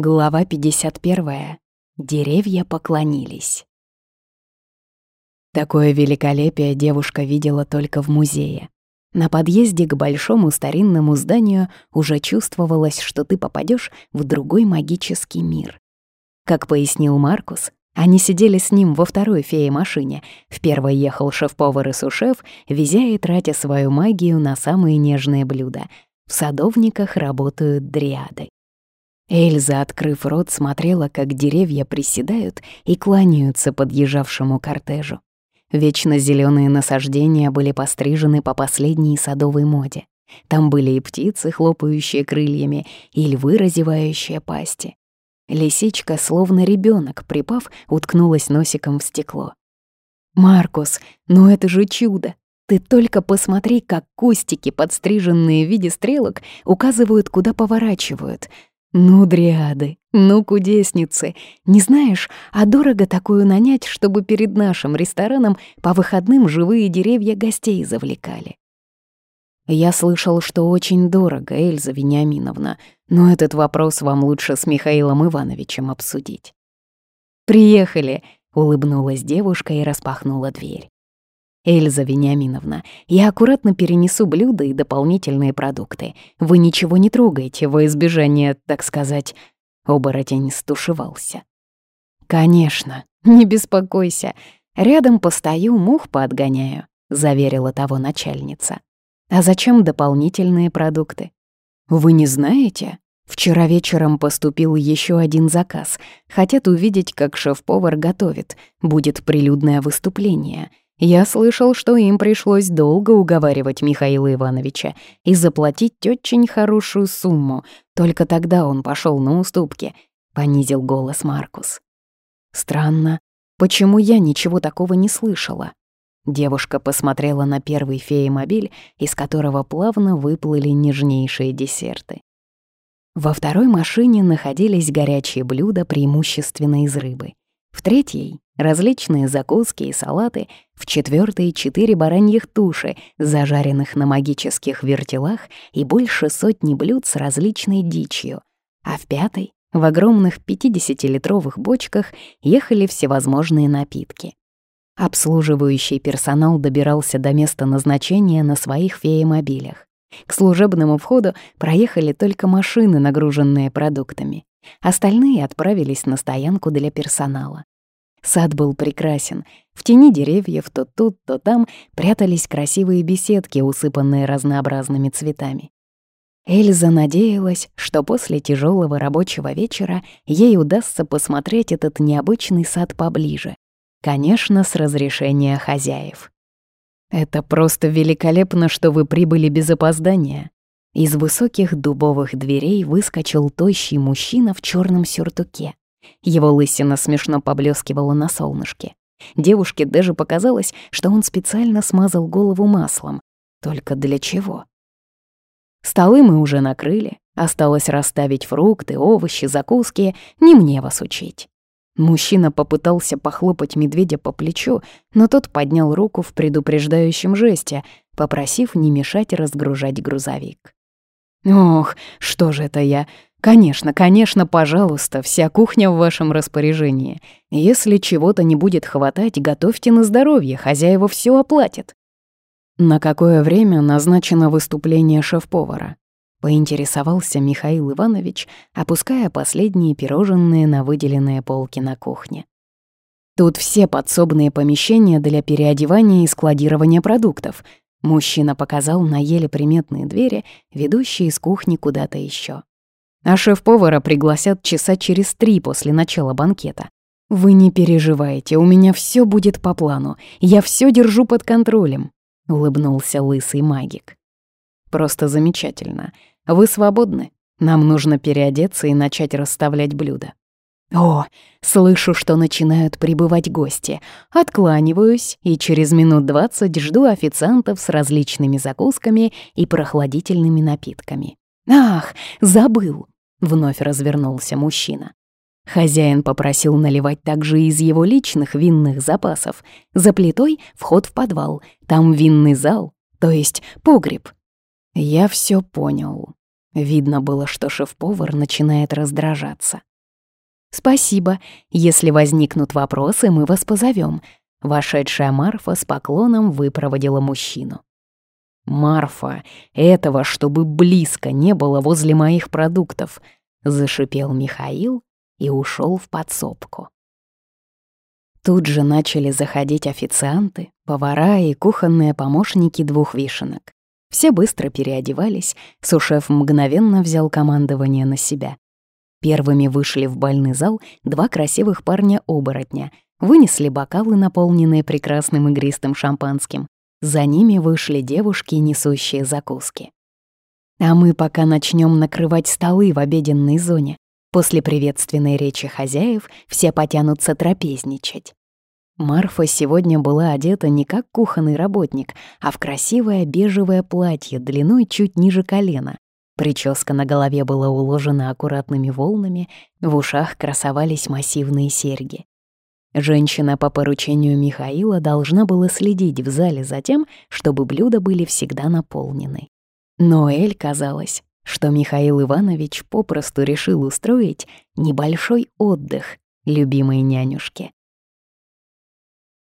Глава 51. Деревья поклонились. Такое великолепие девушка видела только в музее. На подъезде к большому старинному зданию уже чувствовалось, что ты попадешь в другой магический мир. Как пояснил Маркус, они сидели с ним во второй фее-машине. В первой ехал шеф-повар и сушеф, везя и тратя свою магию на самые нежные блюда. В садовниках работают дриады. Эльза, открыв рот, смотрела, как деревья приседают и кланяются подъезжавшему кортежу. Вечно зеленые насаждения были пострижены по последней садовой моде. Там были и птицы, хлопающие крыльями, и львы, разевающие пасти. Лисичка, словно ребенок, припав, уткнулась носиком в стекло. «Маркус, ну это же чудо! Ты только посмотри, как кустики, подстриженные в виде стрелок, указывают, куда поворачивают. Ну, дриады, ну, кудесницы. Не знаешь, а дорого такую нанять, чтобы перед нашим рестораном по выходным живые деревья гостей завлекали. Я слышал, что очень дорого, Эльза Вениаминовна, но этот вопрос вам лучше с Михаилом Ивановичем обсудить. «Приехали», — улыбнулась девушка и распахнула дверь. «Эльза Вениаминовна, я аккуратно перенесу блюда и дополнительные продукты. Вы ничего не трогаете во избежание, так сказать...» Оборотень стушевался. «Конечно, не беспокойся. Рядом постою, мух поотгоняю», — заверила того начальница. «А зачем дополнительные продукты?» «Вы не знаете?» Вчера вечером поступил еще один заказ. Хотят увидеть, как шеф-повар готовит. Будет прилюдное выступление. Я слышал, что им пришлось долго уговаривать Михаила Ивановича и заплатить очень хорошую сумму. Только тогда он пошел на уступки, — понизил голос Маркус. Странно, почему я ничего такого не слышала? Девушка посмотрела на первый феемобиль, из которого плавно выплыли нежнейшие десерты. Во второй машине находились горячие блюда, преимущественно из рыбы. В третьей различные закуски и салаты, в четвертой четыре бараньих туши, зажаренных на магических вертелах и больше сотни блюд с различной дичью, а в пятой в огромных 50-литровых бочках ехали всевозможные напитки. Обслуживающий персонал добирался до места назначения на своих феемобилях. К служебному входу проехали только машины, нагруженные продуктами. Остальные отправились на стоянку для персонала. Сад был прекрасен. В тени деревьев то тут, то там прятались красивые беседки, усыпанные разнообразными цветами. Эльза надеялась, что после тяжелого рабочего вечера ей удастся посмотреть этот необычный сад поближе. Конечно, с разрешения хозяев. «Это просто великолепно, что вы прибыли без опоздания». Из высоких дубовых дверей выскочил тощий мужчина в черном сюртуке. Его лысина смешно поблескивала на солнышке. Девушке даже показалось, что он специально смазал голову маслом. Только для чего? Столы мы уже накрыли. Осталось расставить фрукты, овощи, закуски. Не мне вас учить. Мужчина попытался похлопать медведя по плечу, но тот поднял руку в предупреждающем жесте, попросив не мешать разгружать грузовик. «Ох, что же это я? Конечно, конечно, пожалуйста, вся кухня в вашем распоряжении. Если чего-то не будет хватать, готовьте на здоровье, хозяева все оплатят. На какое время назначено выступление шеф-повара? Поинтересовался Михаил Иванович, опуская последние пирожные на выделенные полки на кухне. Тут все подсобные помещения для переодевания и складирования продуктов. Мужчина показал на еле приметные двери, ведущие из кухни куда-то еще. А шеф-повара пригласят часа через три после начала банкета. Вы не переживайте, у меня все будет по плану. Я все держу под контролем, улыбнулся лысый магик. Просто замечательно. Вы свободны. Нам нужно переодеться и начать расставлять блюда. О, слышу, что начинают прибывать гости. Откланиваюсь и через минут двадцать жду официантов с различными закусками и прохладительными напитками. «Ах, забыл!» — вновь развернулся мужчина. Хозяин попросил наливать также из его личных винных запасов. За плитой вход в подвал, там винный зал, то есть погреб. Я все понял. Видно было, что шеф-повар начинает раздражаться. «Спасибо. Если возникнут вопросы, мы вас позовем. Вошедшая Марфа с поклоном выпроводила мужчину. «Марфа, этого, чтобы близко не было возле моих продуктов», — зашипел Михаил и ушел в подсобку. Тут же начали заходить официанты, повара и кухонные помощники двух вишенок. Все быстро переодевались, сушеф мгновенно взял командование на себя. Первыми вышли в больный зал два красивых парня-оборотня, вынесли бокалы, наполненные прекрасным игристым шампанским. За ними вышли девушки, несущие закуски. А мы пока начнем накрывать столы в обеденной зоне. После приветственной речи хозяев все потянутся трапезничать. Марфа сегодня была одета не как кухонный работник, а в красивое бежевое платье длиной чуть ниже колена. Прическа на голове была уложена аккуратными волнами, в ушах красовались массивные серьги. Женщина по поручению Михаила должна была следить в зале за тем, чтобы блюда были всегда наполнены. Но Эль казалось, что Михаил Иванович попросту решил устроить небольшой отдых любимой нянюшке.